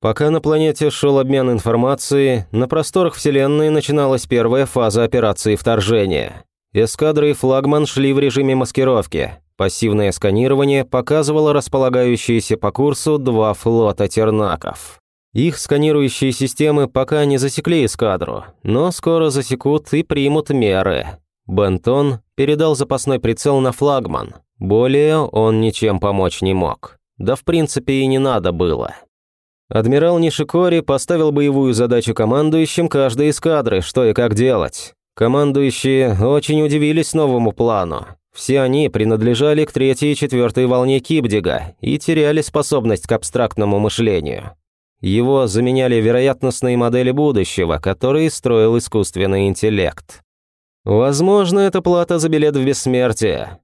Пока на планете шел обмен информацией, на просторах Вселенной начиналась первая фаза операции вторжения. Эскадры и флагман шли в режиме маскировки. Пассивное сканирование показывало располагающиеся по курсу два флота тернаков. Их сканирующие системы пока не засекли эскадру, но скоро засекут и примут меры. Бентон передал запасной прицел на флагман. Более он ничем помочь не мог. Да в принципе и не надо было. Адмирал Нишикори поставил боевую задачу командующим каждой эскадры, что и как делать. Командующие очень удивились новому плану. Все они принадлежали к третьей и четвертой волне Кибдига и теряли способность к абстрактному мышлению. Его заменяли вероятностные модели будущего, которые строил искусственный интеллект. Возможно, это плата за билет в бессмертие.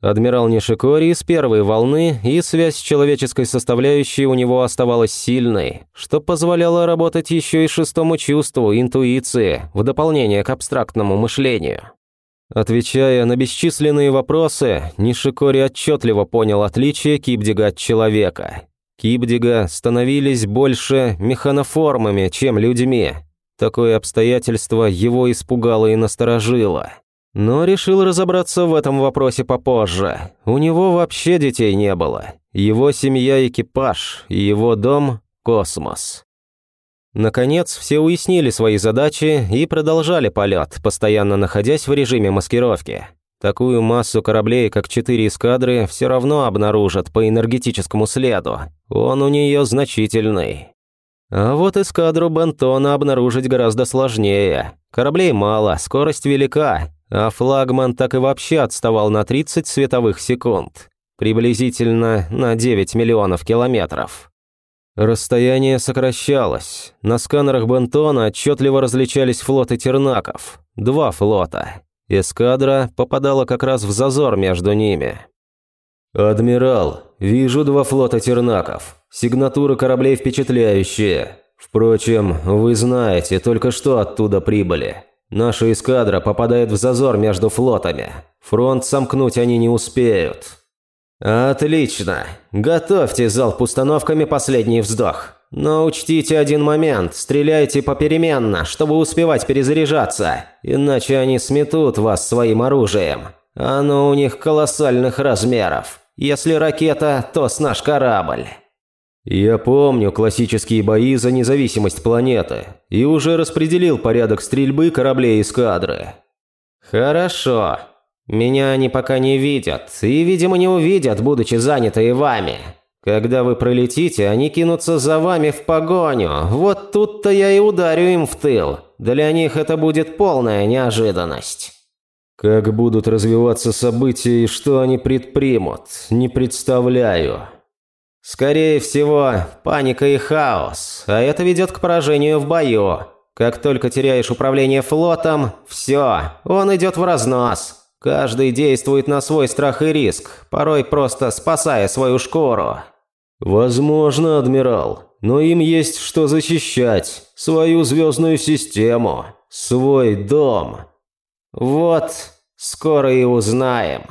Адмирал Нишикори из первой волны, и связь с человеческой составляющей у него оставалась сильной, что позволяло работать еще и шестому чувству, интуиции, в дополнение к абстрактному мышлению. Отвечая на бесчисленные вопросы, Нишикори отчетливо понял отличие Кибдига от человека. Кибдига становились больше механоформами, чем людьми. Такое обстоятельство его испугало и насторожило. Но решил разобраться в этом вопросе попозже. У него вообще детей не было. Его семья – экипаж, и его дом – космос. Наконец, все уяснили свои задачи и продолжали полет, постоянно находясь в режиме маскировки. Такую массу кораблей, как четыре эскадры, все равно обнаружат по энергетическому следу. Он у нее значительный. А вот эскадру Бентона обнаружить гораздо сложнее. Кораблей мало, скорость велика, а флагман так и вообще отставал на 30 световых секунд, приблизительно на 9 миллионов километров. Расстояние сокращалось. На сканерах Бентона отчетливо различались флоты тернаков. Два флота. Эскадра попадала как раз в зазор между ними. «Адмирал, вижу два флота тернаков. Сигнатуры кораблей впечатляющие. Впрочем, вы знаете, только что оттуда прибыли. Наша эскадра попадает в зазор между флотами. Фронт сомкнуть они не успеют». «Отлично. Готовьте залп установками «Последний вздох». Но учтите один момент, стреляйте попеременно, чтобы успевать перезаряжаться, иначе они сметут вас своим оружием. Оно у них колоссальных размеров. Если ракета, то с наш корабль». «Я помню классические бои за независимость планеты и уже распределил порядок стрельбы кораблей эскадры». «Хорошо. Меня они пока не видят, и, видимо, не увидят, будучи занятые вами. Когда вы пролетите, они кинутся за вами в погоню. Вот тут-то я и ударю им в тыл. Для них это будет полная неожиданность». Как будут развиваться события и что они предпримут, не представляю. Скорее всего, паника и хаос, а это ведет к поражению в бою. Как только теряешь управление флотом, все, он идет в разнос. Каждый действует на свой страх и риск, порой просто спасая свою шкуру. Возможно, адмирал, но им есть что защищать, свою звездную систему, свой дом. Вот, скоро и узнаем.